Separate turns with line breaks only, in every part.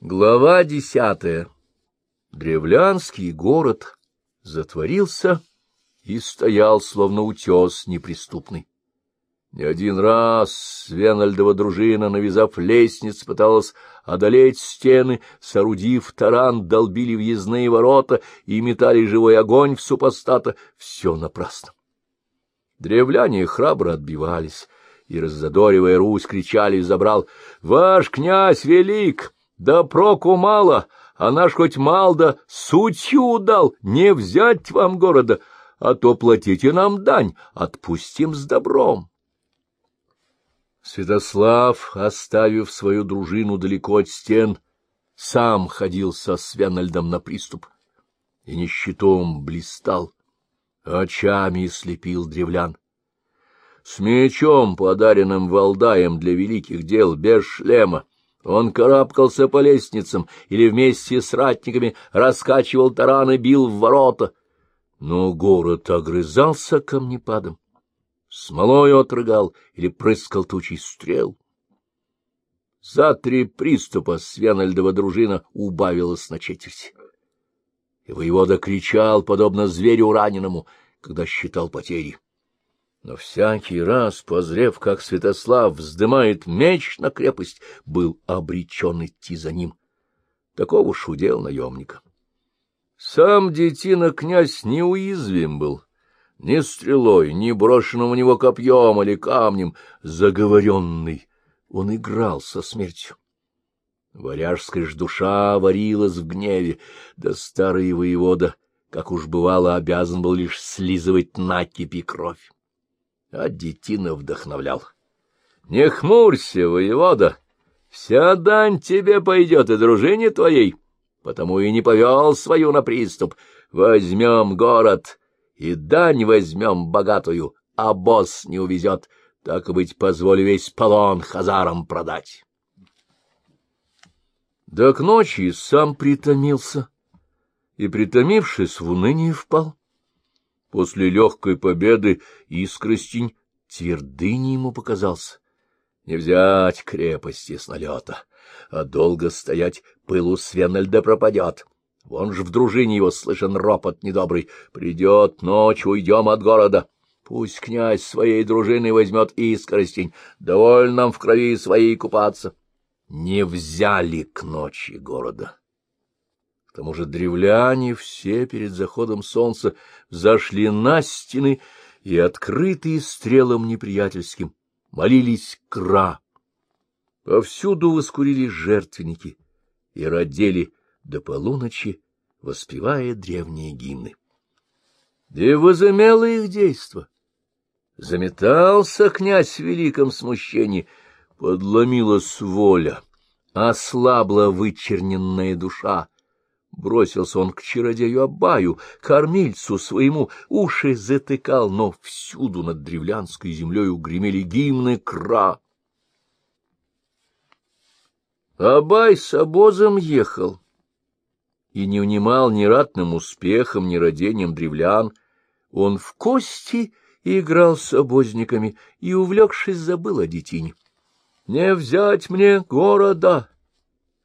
Глава десятая. Древлянский город затворился и стоял, словно утес неприступный. Не один раз Свенальдова дружина, навязав лестниц, пыталась одолеть стены, соорудив таран, долбили въездные ворота и метали живой огонь в супостата. Все напрасно. Древляне храбро отбивались, и, раззадоривая Русь, кричали и забрал «Ваш князь велик!» Да проку мало, а наш хоть мал да сутью удал, не взять вам города, а то платите нам дань, отпустим с добром. Святослав, оставив свою дружину далеко от стен, сам ходил со Свенальдом на приступ и не щитом блистал, очами слепил древлян. С мечом, подаренным Валдаем для великих дел, без шлема, он карабкался по лестницам или вместе с ратниками раскачивал тараны, бил в ворота. Но город огрызался камнепадом, смолой отрыгал или прыскал тучей стрел. За три приступа Свенальдова дружина убавилась на четверть. И воевода кричал, подобно зверю раненому, когда считал потери. Но всякий раз, позрев, как Святослав вздымает меч на крепость, был обречен идти за ним. Такого уж удел наемника. Сам детина князь неуязвим был. Ни стрелой, ни брошенным у него копьем или камнем, заговоренный, он играл со смертью. Варяжская ж душа варилась в гневе, да старый воевода, как уж бывало, обязан был лишь слизывать накипи кровь а детина вдохновлял. — Не хмурься, воевода, вся дань тебе пойдет и дружине твоей, потому и не повел свою на приступ. Возьмем город и дань возьмем богатую, а босс не увезет, так и быть, позволю весь полон хазарам продать. Да к ночи сам притомился и, притомившись, в уныние впал. После легкой победы Искростень твердыней ему показался. Не взять крепости с налета, а долго стоять пылу Свенальда пропадет. Вон ж в дружине его слышен ропот недобрый. Придет ночь, уйдем от города. Пусть князь своей дружиной возьмет искоростень, довольно нам в крови своей купаться. Не взяли к ночи города. К тому же древляне все перед заходом солнца зашли на стены и, открытые стрелом неприятельским, молились кра. Повсюду воскурили жертвенники и родили до полуночи, воспевая древние гимны. И возымело их действо. Заметался князь в великом смущении, подломилась воля, ослабла вычерненная душа, Бросился он к чародею Абаю, кормильцу своему, уши затыкал, но всюду над древлянской землей гремели гимны кра. Абай с обозом ехал и не унимал ни ратным успехом, ни родением древлян. Он в кости играл с обозниками и, увлекшись, забыл о детине. — Не взять мне города!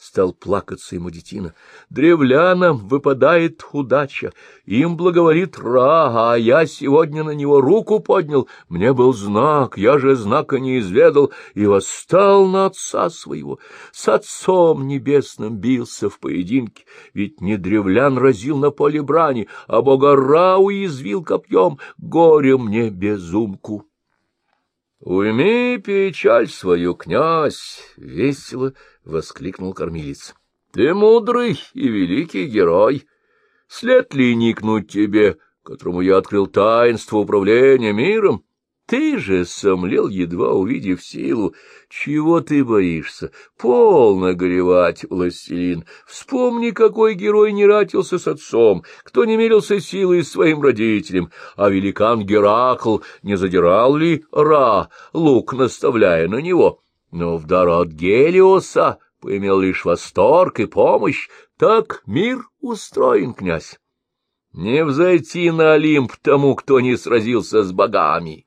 Стал плакаться ему детина. Древлянам выпадает удача, им благоволит Ра, а я сегодня на него руку поднял. Мне был знак, я же знака не изведал, и восстал на отца своего. С отцом небесным бился в поединке, ведь не древлян разил на поле брани, а бога Ра уязвил копьем, горе мне безумку. Уйми печаль свою, князь! — весело воскликнул кормилец. — Ты мудрый и великий герой. След ли никнуть тебе, которому я открыл таинство управления миром? Ты же сомлел, едва увидев силу. Чего ты боишься? Полно горевать, властелин. Вспомни, какой герой не ратился с отцом, кто не мерился силой своим родителям, а великан Геракл не задирал ли Ра, лук наставляя на него? Но в дар от Гелиоса поимел лишь восторг и помощь. Так мир устроен, князь. Не взойти на Олимп тому, кто не сразился с богами.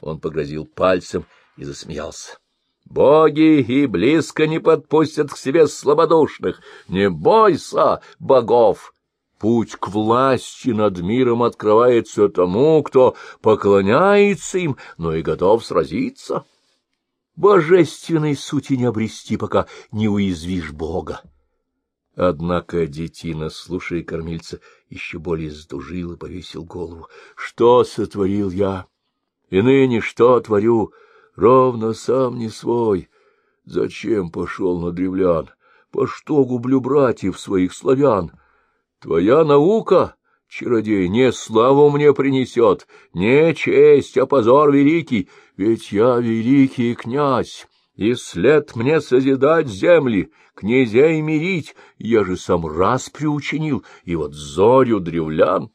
Он погрозил пальцем и засмеялся. Боги и близко не подпустят к себе слабодушных. Не бойся богов! Путь к власти над миром открывается тому, кто поклоняется им, но и готов сразиться. Божественной сути не обрести, пока не уязвишь Бога. Однако детина, слушая кормильца, еще более сдужил и повесил голову. Что сотворил я? И ныне что творю? Ровно сам не свой. Зачем пошел на древлян? По что гублю братьев своих славян? Твоя наука, чародей, не славу мне принесет, не честь, а позор великий, ведь я великий князь, и след мне созидать земли, князей мирить, я же сам раз приучинил, и вот зорю древлян.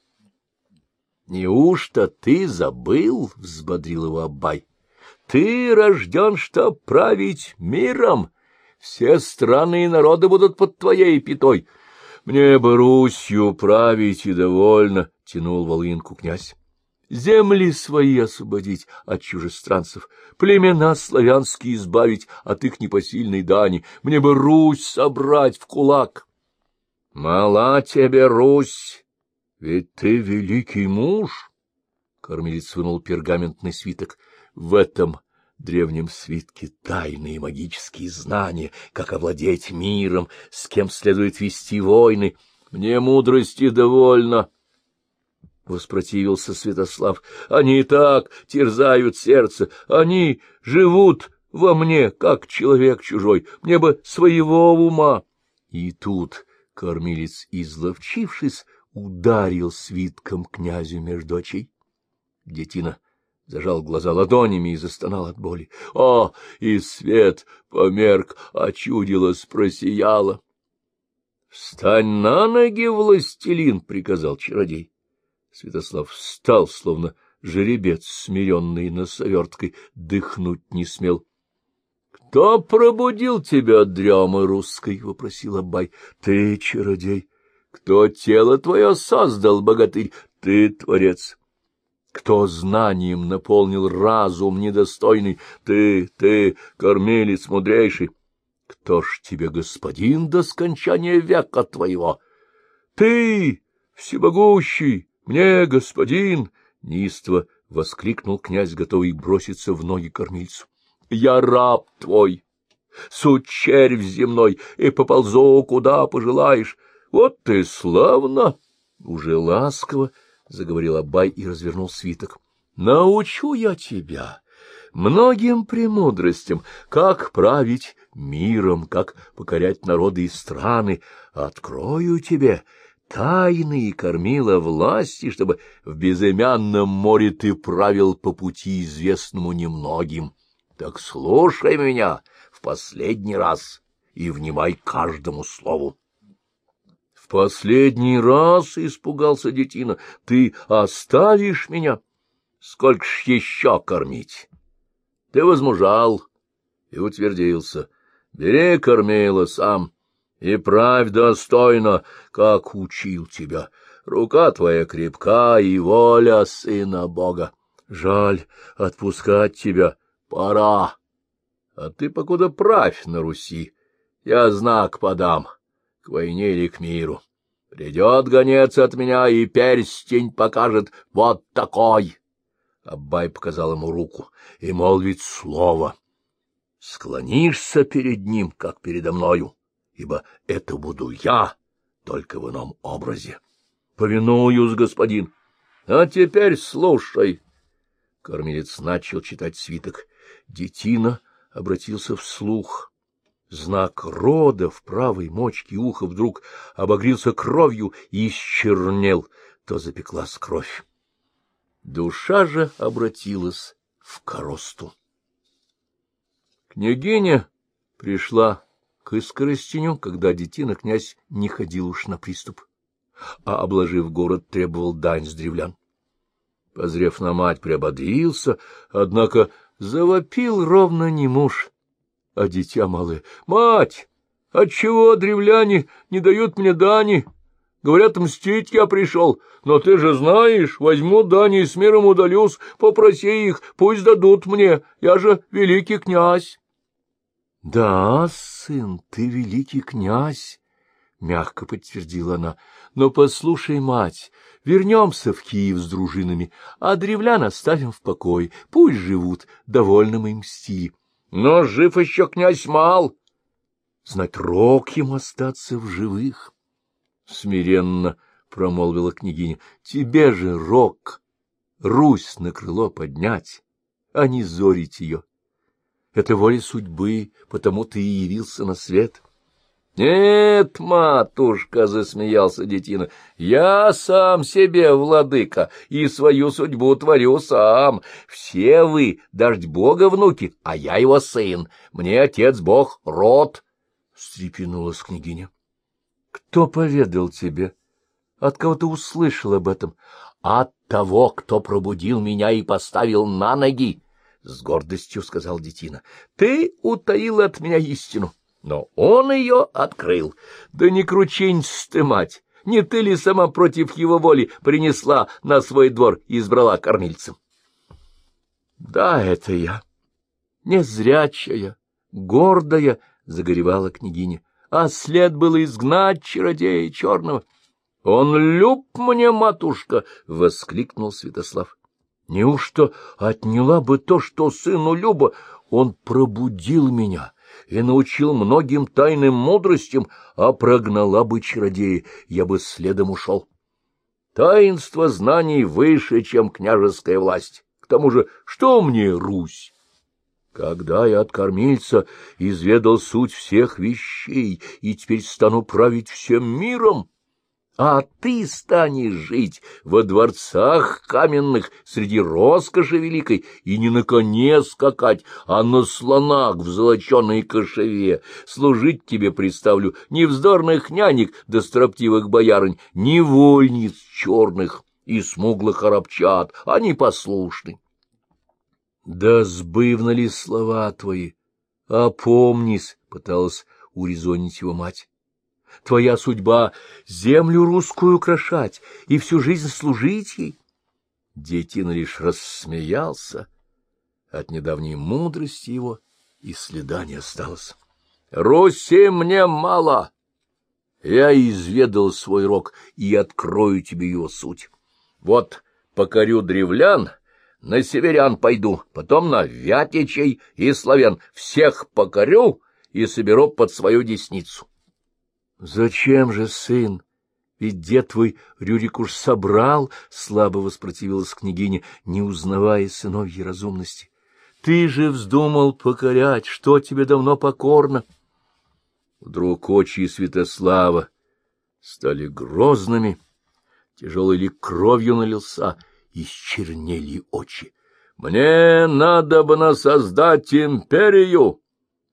— Неужто ты забыл? — взбодрил его Аббай. — Ты рожден, чтоб править миром. Все страны и народы будут под твоей пятой. Мне бы Русью править и довольно, — тянул волынку князь. Земли свои освободить от чужестранцев, племена славянские избавить от их непосильной дани, мне бы Русь собрать в кулак. Мала тебе Русь, ведь ты великий муж. Кормилец вынул пергаментный свиток. В этом древнем свитке тайные магические знания, как овладеть миром, с кем следует вести войны. Мне мудрости довольно. — воспротивился Святослав. — Они и так терзают сердце, они живут во мне, как человек чужой, мне бы своего ума. И тут кормилец, изловчившись, ударил свитком князю между очей. Детина зажал глаза ладонями и застонал от боли. О, и свет померк, а чудилось просияло. — Встань на ноги, властелин! — приказал чародей. Святослав встал, словно жеребец, смиренный носоверткой, дыхнуть не смел. — Кто пробудил тебя от дремы русской? — вопросил Аббай. — Ты, чародей. Кто тело твое создал, богатырь? Ты, творец. Кто знанием наполнил разум недостойный? Ты, ты, кормилец мудрейший. Кто ж тебе господин до скончания века твоего? Ты, всемогущий, мне, господин! — неистово воскликнул князь, готовый броситься в ноги кормильцу. — Я раб твой, суть червь земной, и поползу, куда пожелаешь. Вот ты славно! Уже ласково заговорил Абай и развернул свиток. — Научу я тебя многим премудростям, как править миром, как покорять народы и страны. Открою тебе тайные кормила власти, чтобы в безымянном море ты правил по пути, известному немногим. Так слушай меня в последний раз и внимай каждому слову. — В последний раз, — испугался детина, — ты оставишь меня? Сколько ж еще кормить? Ты возмужал и утвердился. Бери кормила сам и правь достойно, как учил тебя. Рука твоя крепка и воля сына Бога. Жаль отпускать тебя, пора. А ты покуда правь на Руси, я знак подам, к войне или к миру. Придет гонец от меня и перстень покажет вот такой. Аббай показал ему руку и молвит слово. Склонишься перед ним, как передо мною ибо это буду я, только в ином образе. Повинуюсь, господин. А теперь слушай. Кормилец начал читать свиток. Детина обратился вслух. Знак рода в правой мочке уха вдруг обогрился кровью и исчернел, то запеклась кровь. Душа же обратилась в коросту. Княгиня пришла к искоростеню, когда детина князь не ходил уж на приступ, а, обложив город, требовал дань с древлян. Позрев на мать, приободрился, однако завопил ровно не муж, а дитя малое. — Мать, отчего древляне не дают мне дани? Говорят, мстить я пришел, но ты же знаешь, возьму дани и с миром удалюсь, попроси их, пусть дадут мне, я же великий князь. — Да, сын, ты великий князь, — мягко подтвердила она. — Но послушай, мать, вернемся в Киев с дружинами, а древлян оставим в покое, пусть живут, довольно мы им стили. — Но жив еще князь Мал. — Знать рок ему остаться в живых. Смиренно промолвила княгиня. — Тебе же, Рок, Русь на крыло поднять, а не зорить ее. Это воля судьбы, потому ты и явился на свет. — Нет, матушка, — засмеялся детина, — я сам себе владыка и свою судьбу творю сам. Все вы, дождь бога, внуки, а я его сын. Мне отец бог род, — встрепенулась княгиня. — Кто поведал тебе? — от кого ты услышал об этом? От того, кто пробудил меня и поставил на ноги, — с гордостью сказал Детина. Ты утаил от меня истину, но он ее открыл. Да не кручинься ты, мать! Не ты ли сама против его воли принесла на свой двор и избрала кормильцем? — Да, это я. Незрячая, гордая, — загоревала княгиня, — а след было изгнать чародея черного. — Он люб мне, матушка! — воскликнул Святослав. — Неужто отняла бы то, что сыну Люба? Он пробудил меня и научил многим тайным мудростям, а прогнала бы чародея, я бы следом ушел. Таинство знаний выше, чем княжеская власть. К тому же, что мне Русь? Когда я от кормильца изведал суть всех вещей и теперь стану править всем миром, а ты станешь жить во дворцах каменных среди роскоши великой и не на коне скакать, а на слонах в золоченой кошеве. Служить тебе представлю не вздорных нянек да строптивых боярынь, не вольниц черных и смуглых арабчат, они послушны. Да сбывны ли слова твои? Опомнись, — пыталась урезонить его мать. Твоя судьба — землю русскую украшать и всю жизнь служить ей. Детина лишь рассмеялся. От недавней мудрости его и следа не осталось. — Руси мне мало! Я изведал свой рок и открою тебе его суть. Вот покорю древлян, на северян пойду, потом на вятичей и славян. Всех покорю и соберу под свою десницу. — Зачем же, сын? Ведь дед твой Рюрик уж собрал, — слабо воспротивилась княгиня, не узнавая сыновьей разумности. — Ты же вздумал покорять, что тебе давно покорно. Вдруг очи Святослава стали грозными, тяжелый ли кровью налился, и чернели очи. — Мне надо бы создать империю,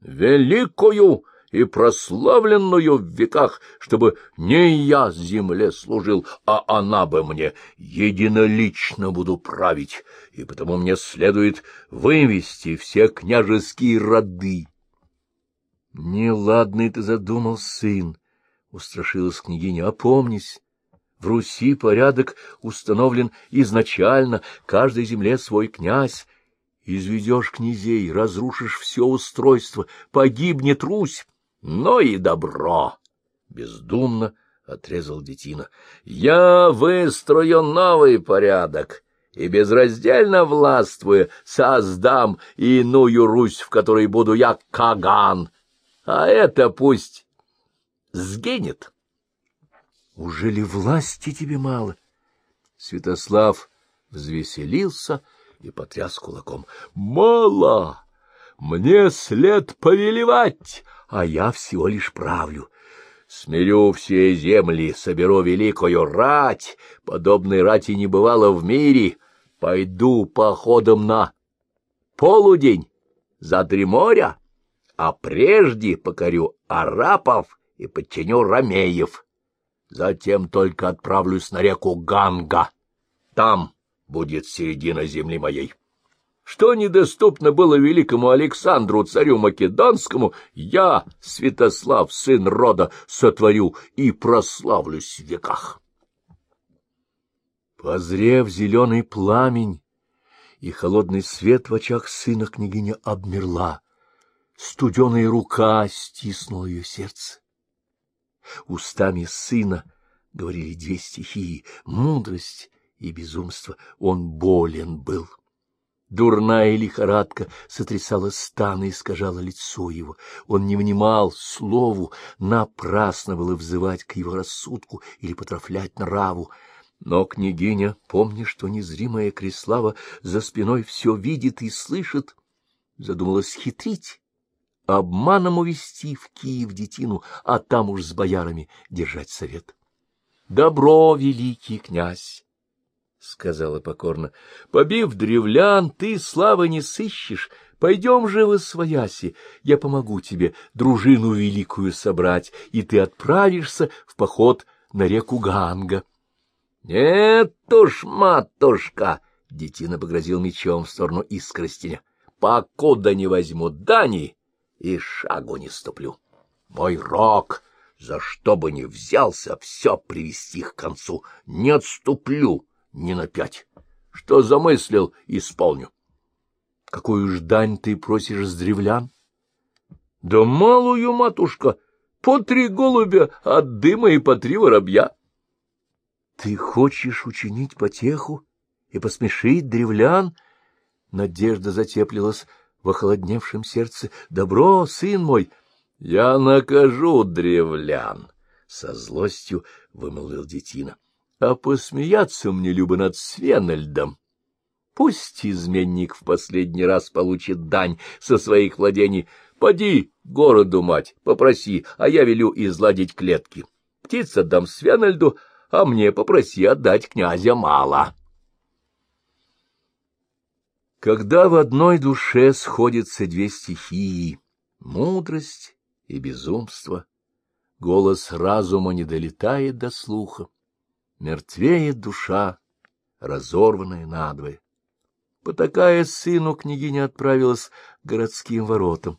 великую, и прославленную в веках, чтобы не я земле служил, а она бы мне единолично буду править, и потому мне следует вывести все княжеские роды. — Неладный ты задумал, сын, — устрашилась княгиня, — опомнись. В Руси порядок установлен изначально, каждой земле свой князь. Изведешь князей, разрушишь все устройство, погибнет Русь. Но и добро! — бездумно отрезал детина. — Я выстрою новый порядок и безраздельно властвуя создам иную Русь, в которой буду я Каган, а это пусть сгинет. — Ужели власти тебе мало? Святослав взвеселился и потряс кулаком. — Мало! Мне след повелевать! А я всего лишь правлю. Смирю все земли, соберу великую рать, подобной рати не бывало в мире, пойду походом на полудень за три моря, а прежде покорю арапов и подчиню ромеев. Затем только отправлюсь на реку Ганга. Там будет середина земли моей. Что недоступно было великому Александру, царю Македонскому, я, Святослав, сын рода, сотворю и прославлюсь в веках. Позрев зеленый пламень и холодный свет в очах сына, княгиня обмерла. студеная рука стиснула ее сердце. Устами сына говорили две стихии — мудрость и безумство. Он болен был. Дурная лихорадка сотрясала стан и искажала лицо его. Он не внимал слову, напрасно было взывать к его рассудку или потрафлять нраву. Но княгиня, помня, что незримая Креслава за спиной все видит и слышит, задумалась хитрить, обманом увести в Киев детину, а там уж с боярами держать совет. Добро, великий князь! — сказала покорно. — Побив древлян, ты славы не сыщешь. Пойдем же в Освояси, я помогу тебе дружину великую собрать, и ты отправишься в поход на реку Ганга. — Нет уж, матушка! — детина погрозил мечом в сторону искоростеня. — Покуда не возьму дани, и шагу не ступлю. Мой рок, за что бы ни взялся, все привести к концу. Не отступлю ни на пять. Что замыслил, исполню. — Какую ж дань ты просишь с древлян? — Да малую, матушка, по три голубя от дыма и по три воробья. Ты хочешь учинить потеху и посмешить древлян? Надежда затеплилась в охолодневшем сердце. Добро, сын мой, я накажу древлян, — со злостью вымолвил детина. А посмеяться мне любо над Свенельдом. Пусть изменник в последний раз получит дань со своих владений. Поди, городу мать, попроси, а я велю изладить клетки. Птиц отдам Свенельду, а мне попроси отдать князя мало. Когда в одной душе сходятся две стихии — мудрость и безумство, голос разума не долетает до слуха, мертвеет душа, разорванная надвое. Потакая сыну, княгиня отправилась к городским воротам.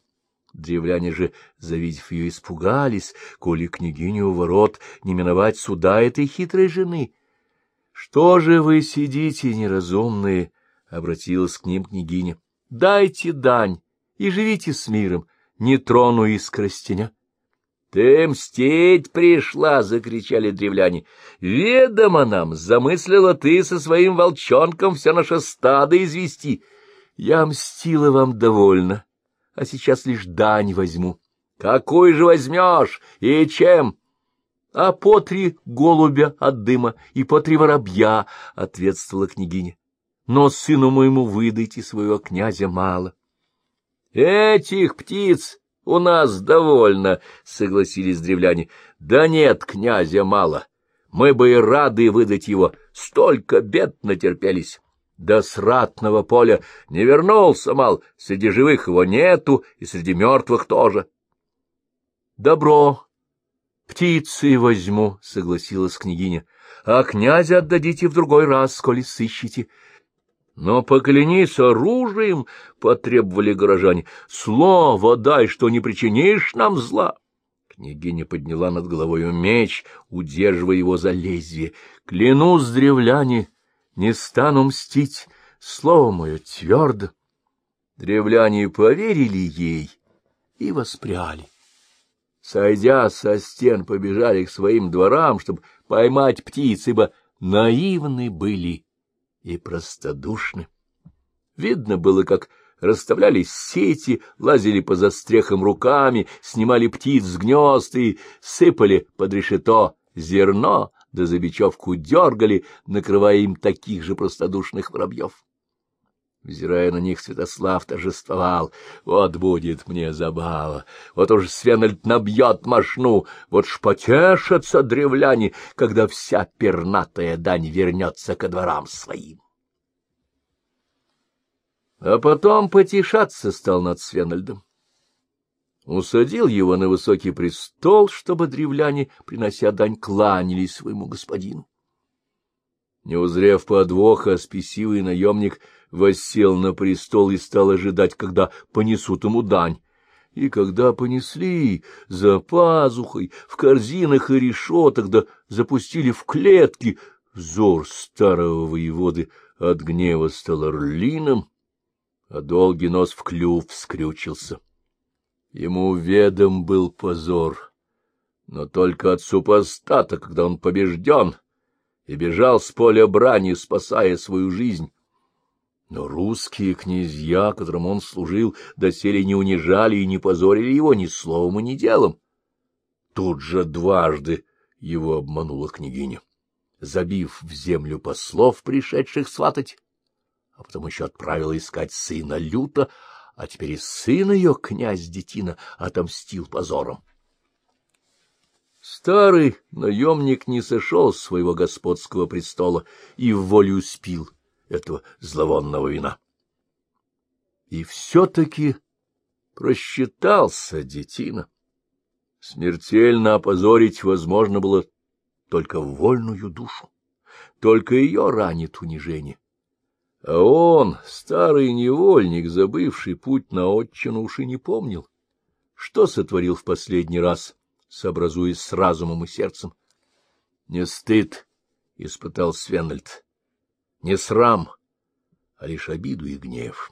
Древляне же, завидев ее, испугались, коли княгиню у ворот не миновать суда этой хитрой жены. — Что же вы сидите, неразумные? — обратилась к ним княгиня. — Дайте дань и живите с миром, не трону искростеня. — Ты мстить пришла! — закричали древляне. — Ведомо нам, замыслила ты со своим волчонком все наше стадо извести. Я мстила вам довольно. — а сейчас лишь дань возьму. — Какую же возьмешь? И чем? — А по три голубя от дыма и по три воробья, — ответствовала княгиня. — Но сыну моему выдайте своего князя мало. — Этих птиц у нас довольно, — согласились древляне. — Да нет, князя мало. Мы бы и рады выдать его, столько бед натерпелись до сратного поля не вернулся, мал, среди живых его нету, и среди мертвых тоже. — Добро, птицы возьму, — согласилась княгиня, — а князя отдадите в другой раз, коли сыщете. — Но поклянись оружием, — потребовали горожане, — слово дай, что не причинишь нам зла. Княгиня подняла над головой меч, удерживая его за лезвие. — Клянусь, древляне! — не стану мстить, слово мое твердо. Древляне поверили ей и воспряли. Сойдя со стен, побежали к своим дворам, чтобы поймать птиц, ибо наивны были и простодушны. Видно было, как расставлялись сети, лазили по застрехам руками, снимали птиц с гнезд и сыпали под решето зерно, да за бечевку дергали, накрывая им таких же простодушных воробьев. Взирая на них, Святослав торжествовал. Вот будет мне забава, вот уж Свенальд набьет мошну, вот ж потешатся древляне, когда вся пернатая дань вернется ко дворам своим. А потом потешаться стал над Свенальдом усадил его на высокий престол, чтобы древляне, принося дань, кланялись своему господину. Не узрев подвоха, спесивый наемник воссел на престол и стал ожидать, когда понесут ему дань. И когда понесли за пазухой, в корзинах и решетах, да запустили в клетки, взор старого воеводы от гнева стал орлиным, а долгий нос в клюв скрючился. Ему ведом был позор, но только от супостата, когда он побежден и бежал с поля брани, спасая свою жизнь. Но русские князья, которым он служил, доселе не унижали и не позорили его ни словом и ни делом. Тут же дважды его обманула княгиня, забив в землю послов, пришедших сватать, а потом еще отправила искать сына люто, а теперь и сын ее, князь Детина, отомстил позором. Старый наемник не сошел с своего господского престола и в волю спил этого зловонного вина. И все-таки просчитался Детина. Смертельно опозорить возможно было только вольную душу, только ее ранит унижение. А он, старый невольник, забывший путь на отчину, уж и не помнил, что сотворил в последний раз, сообразуясь с разумом и сердцем. Не стыд испытал Свенальд, не срам, а лишь обиду и гнев.